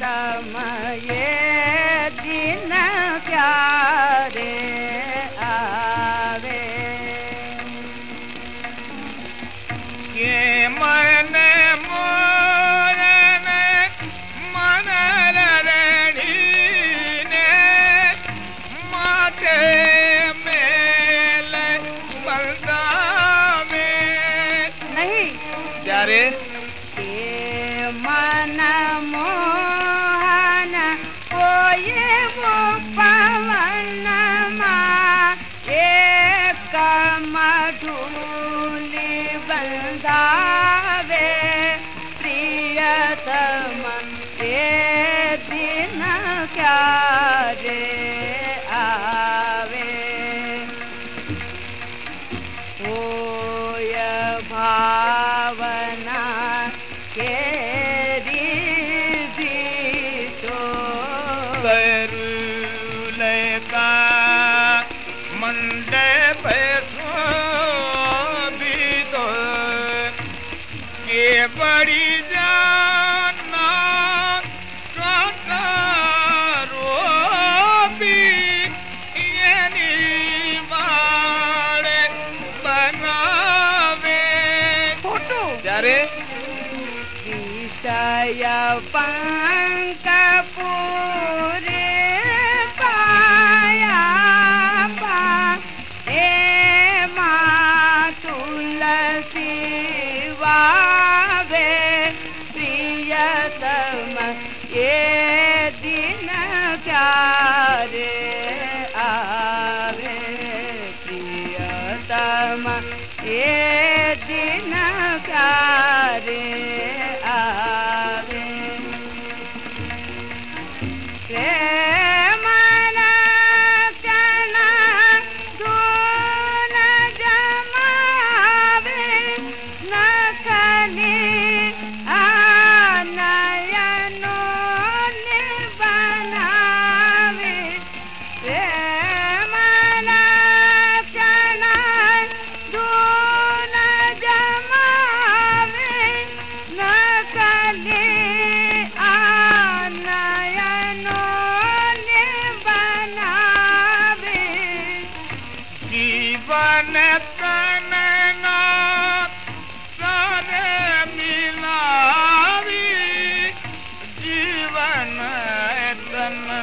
तमये आमये ಪಾವನ ಕೇರಿಸಿತೋ ಬರುಲಕ ಮಂಡಪ ಸೋಬಿತೋ ಕೆ ಬಡಿದ प्यारे विषय पंक पूरे पाया पा। हे माँ तुलसी प्रियतम, ये दिन क्या रे आवे प्रियतम, ये दिन क्या रे Amen.